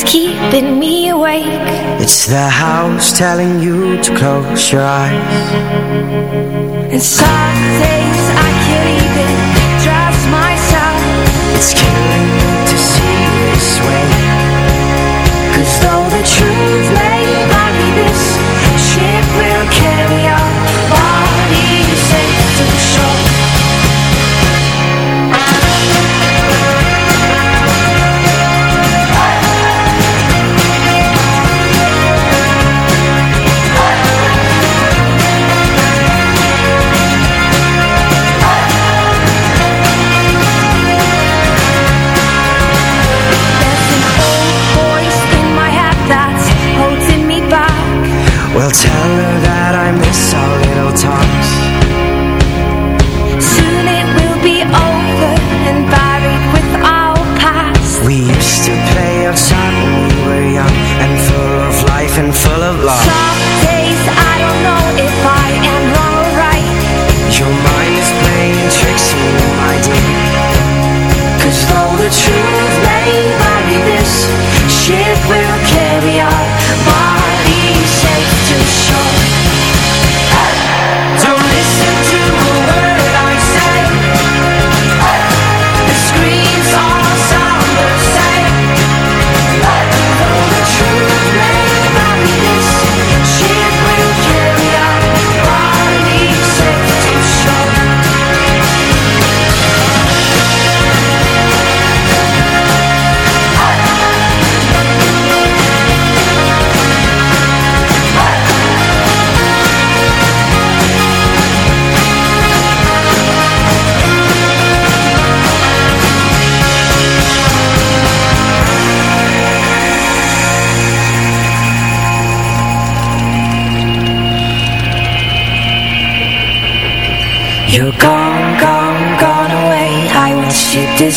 It's keeping me awake. It's the house telling you to close your eyes. And some days I can't even trust myself. It's killing me to see this way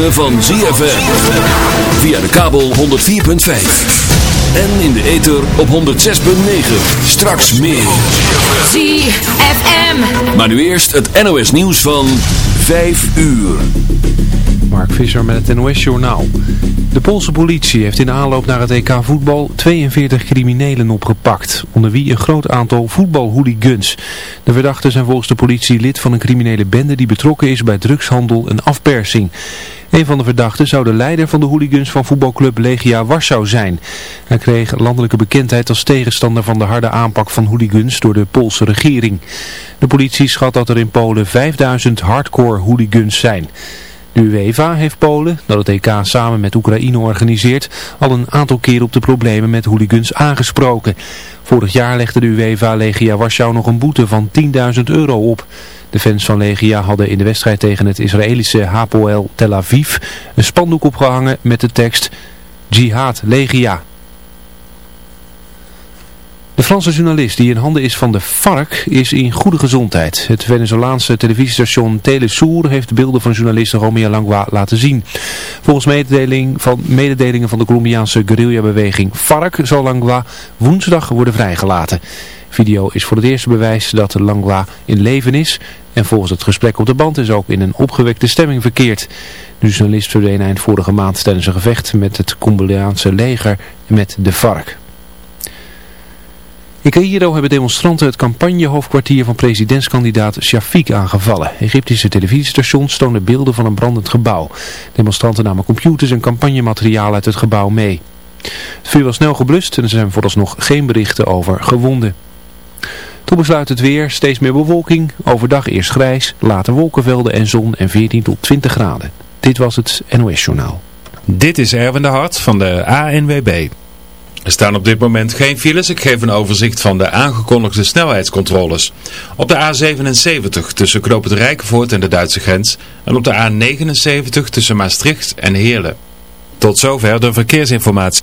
ritme van ZFM. Via de kabel 104.5. En in de ether op 106.9. Straks meer. ZFM. Maar nu eerst het NOS nieuws van 5 uur. Mark Visser met het NOS Journaal. De Poolse politie heeft in de aanloop naar het EK voetbal 42 criminelen opgepakt, onder wie een groot aantal voetbalhooligans. De verdachten zijn volgens de politie lid van een criminele bende die betrokken is bij drugshandel en afpersing. Een van de verdachten zou de leider van de hooligans van voetbalclub Legia Warschau zijn. Hij kreeg landelijke bekendheid als tegenstander van de harde aanpak van hooligans door de Poolse regering. De politie schat dat er in Polen 5000 hardcore hooligans zijn. De UEFA heeft Polen, dat het EK samen met Oekraïne organiseert, al een aantal keer op de problemen met hooligans aangesproken. Vorig jaar legde de UEFA Legia Warschau nog een boete van 10.000 euro op. De fans van Legia hadden in de wedstrijd tegen het Israëlische Hapoel Tel Aviv een spandoek opgehangen met de tekst Jihad Legia. De Franse journalist die in handen is van de FARC is in goede gezondheid. Het Venezolaanse televisiestation Telesour heeft beelden van journalist Romeo Langua laten zien. Volgens mededeling van, mededelingen van de Colombiaanse guerrillabeweging FARC zal Langua woensdag worden vrijgelaten. Video is voor het eerste bewijs dat Langua in leven is en volgens het gesprek op de band is ook in een opgewekte stemming verkeerd. De journalist verdween eind vorige maand tijdens een gevecht met het Colombiaanse leger met de FARC. In Cairo hebben demonstranten het campagnehoofdkwartier van presidentskandidaat Shafiq aangevallen. Egyptische televisiestations toonden beelden van een brandend gebouw. Demonstranten namen computers en campagnemateriaal uit het gebouw mee. Het vuur was snel geblust en er zijn vooralsnog geen berichten over gewonden. Toen besluit het weer, steeds meer bewolking, overdag eerst grijs, later wolkenvelden en zon en 14 tot 20 graden. Dit was het NOS Journaal. Dit is Erwin de Hart van de ANWB. Er staan op dit moment geen files. Ik geef een overzicht van de aangekondigde snelheidscontroles. Op de A77 tussen Knoop en de Duitse grens. En op de A79 tussen Maastricht en Heerlen. Tot zover de verkeersinformatie.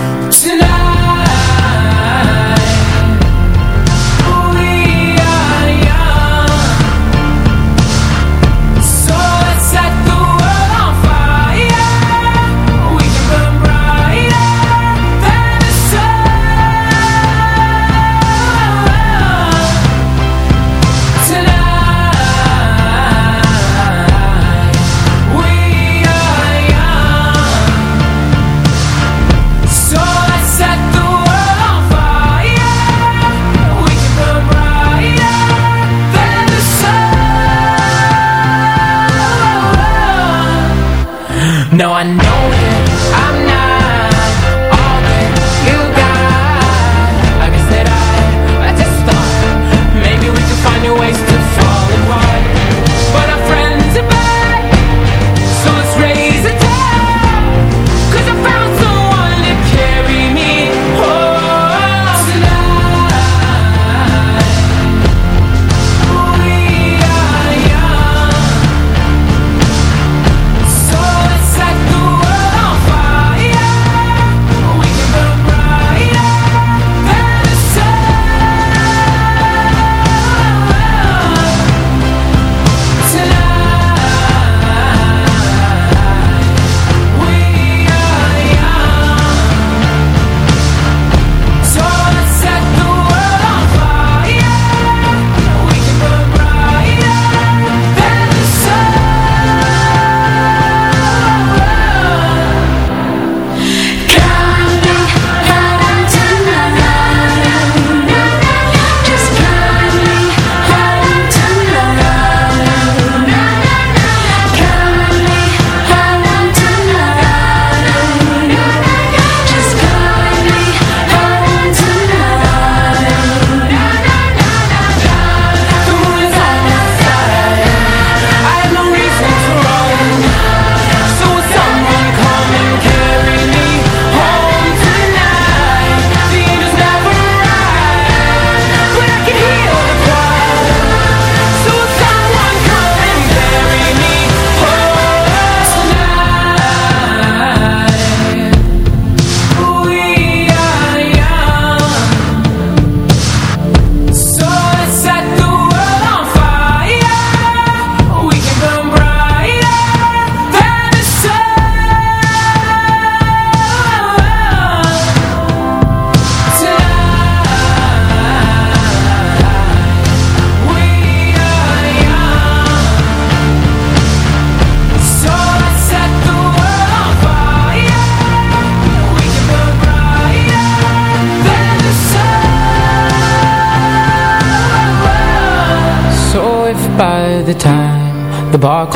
No, I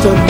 stop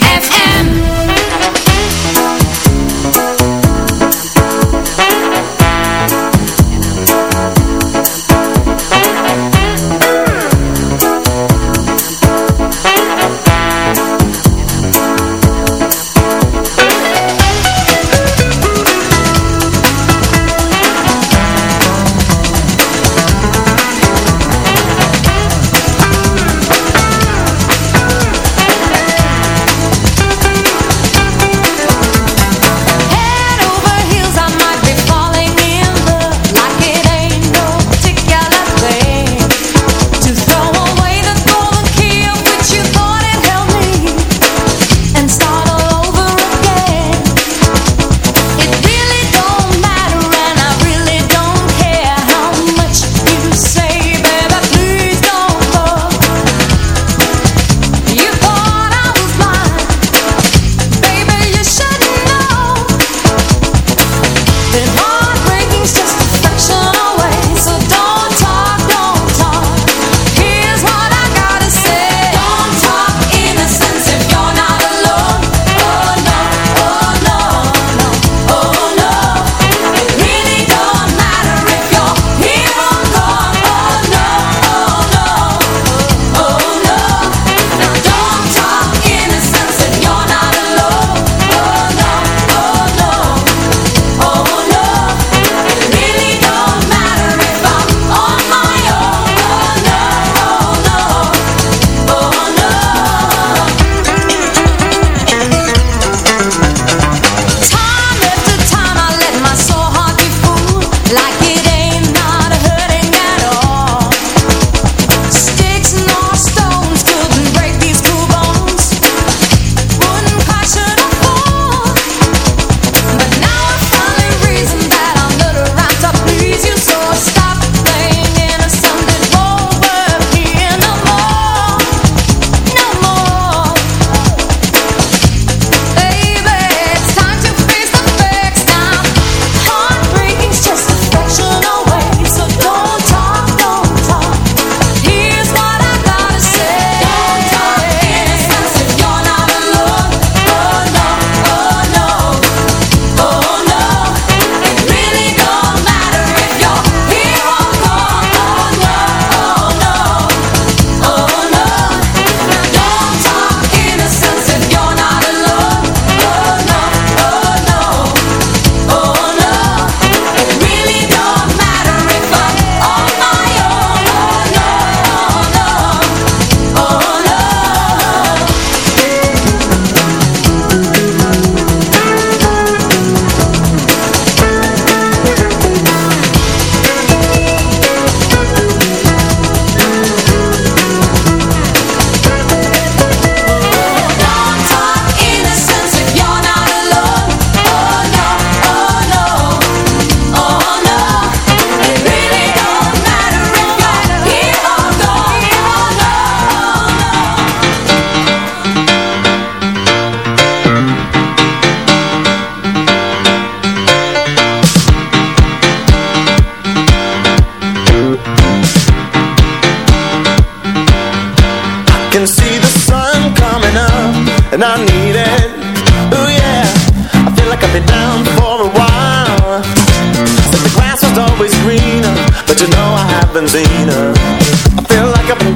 benzina I feel like I've been